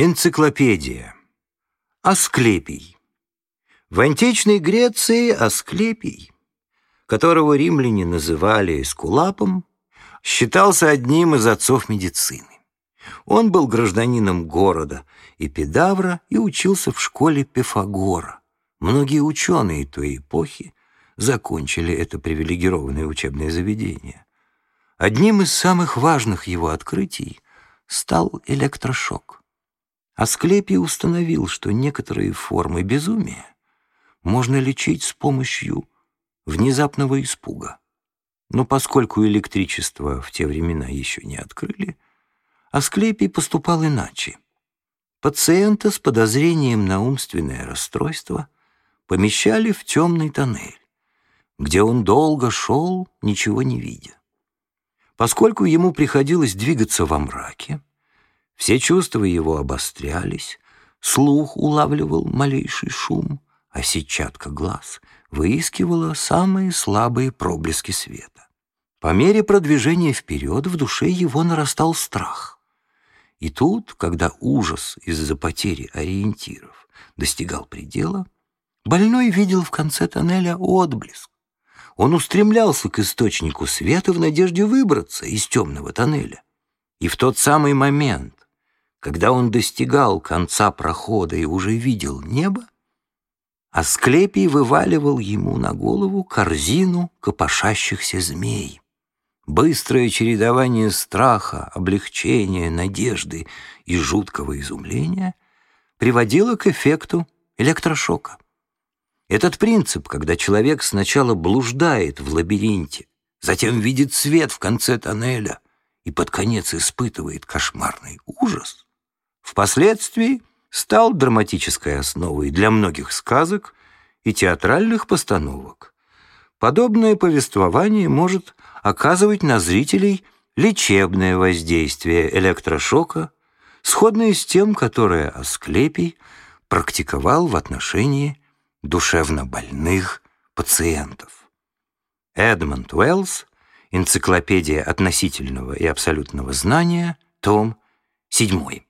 Энциклопедия. Асклепий. В античной Греции Асклепий, которого римляне называли Эскулапом, считался одним из отцов медицины. Он был гражданином города Эпидавра и учился в школе Пифагора. Многие ученые той эпохи закончили это привилегированное учебное заведение. Одним из самых важных его открытий стал электрошок. Асклепий установил, что некоторые формы безумия можно лечить с помощью внезапного испуга. Но поскольку электричество в те времена еще не открыли, Асклепий поступал иначе. Пациента с подозрением на умственное расстройство помещали в темный тоннель, где он долго шел, ничего не видя. Поскольку ему приходилось двигаться во мраке, все чувства его обострялись, слух улавливал малейший шум, а сетчатка глаз выискивала самые слабые проблески света. По мере продвижения вперед в душе его нарастал страх. И тут, когда ужас из-за потери ориентиров достигал предела, больной видел в конце тоннеля отблеск. Он устремлялся к источнику света в надежде выбраться из темного тоннеля. И в тот самый момент, когда он достигал конца прохода и уже видел небо, Асклепий вываливал ему на голову корзину копошащихся змей. Быстрое чередование страха, облегчения, надежды и жуткого изумления приводило к эффекту электрошока. Этот принцип, когда человек сначала блуждает в лабиринте, затем видит свет в конце тоннеля и под конец испытывает кошмарный ужас, Впоследствии стал драматической основой для многих сказок и театральных постановок. Подобное повествование может оказывать на зрителей лечебное воздействие электрошока, сходное с тем, которое Асклепий практиковал в отношении душевнобольных пациентов. Эдмонд Уэллс, Энциклопедия относительного и абсолютного знания, том 7.